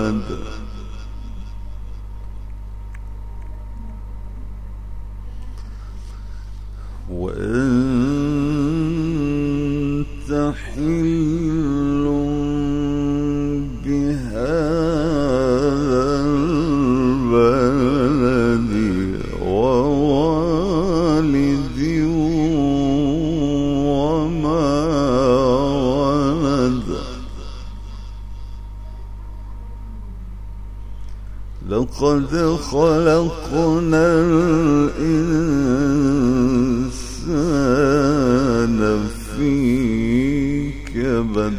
ولد لقد خلقنا الإنسان في كبد.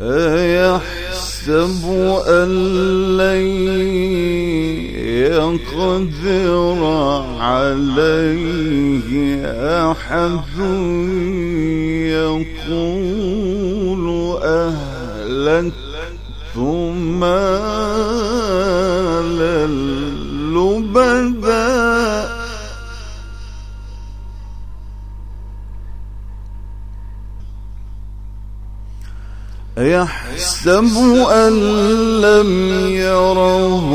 أيحسب أن لن يقدر عليه أحد يقول أهلكت مالا يحسب أن لم يره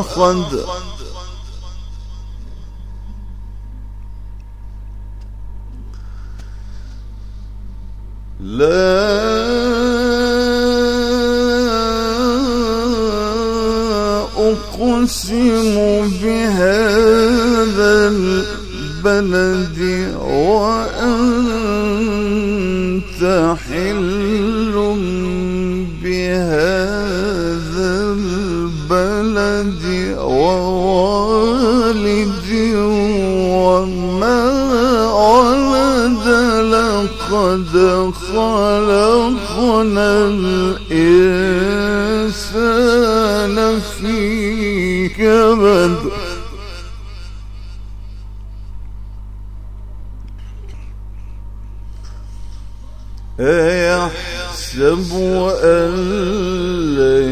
أحد. لا أقسم بهذا البلد وأنت حل بهذا البلد ووالد وما ولد لقد خلقنا الإنسان في كبد. أيحسب أن لن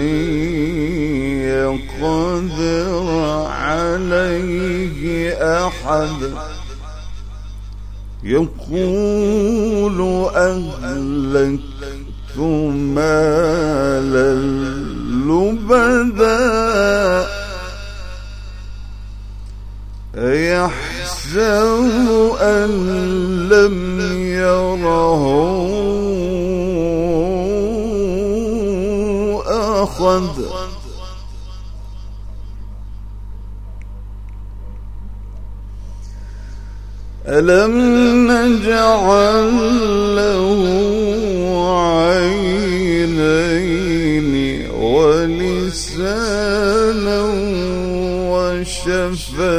يقدر عليه أحد. يقول أهلكت مالا لبدا. يحسب أن لم أخذ ألم نجعل له عينين ولسانا وشفتين؟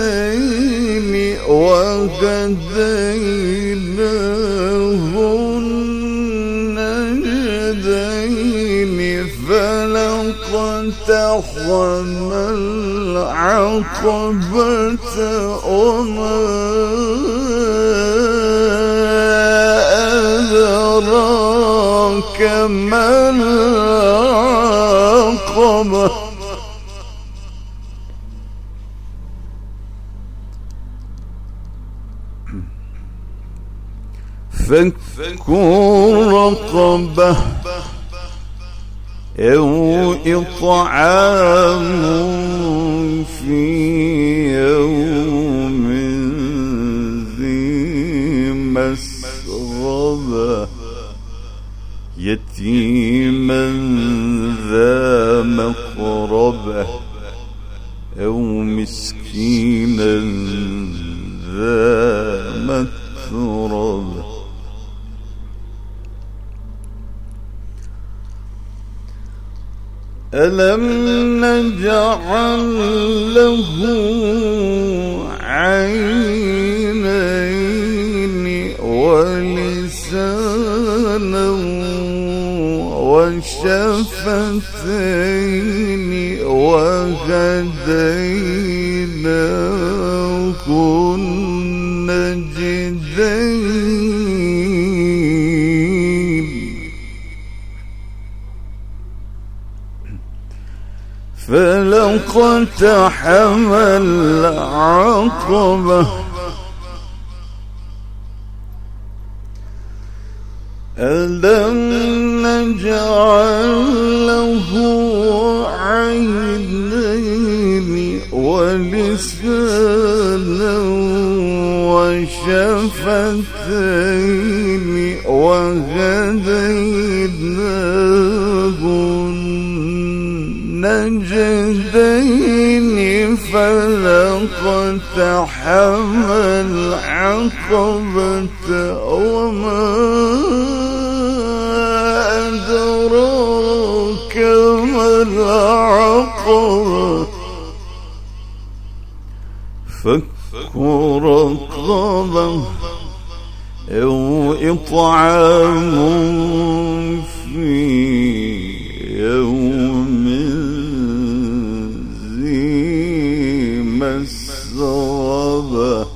وشفتين وهديناه النجدين فلقتحم العقبة وما فك رقبة أو إطعام في يوم ذي مسغبة يتيما ذا مقربة أو مسكينا ذا ألم نجعل له عينين ولسانا وشفتين وهديناه النجدين فلقتحم العقبة. ألم نجعل له النجدين فلقتحم العقبة وما أدراك ما العقبة. فك رقبة أو إطعام في ذي مسغبة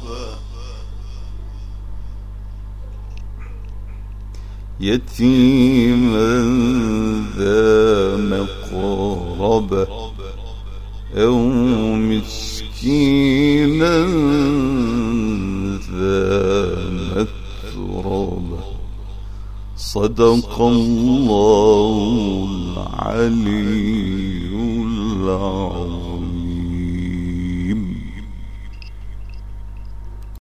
يتيما ذا مقربة أو مسكينا ذا متربة صدق الله العلي العظيم.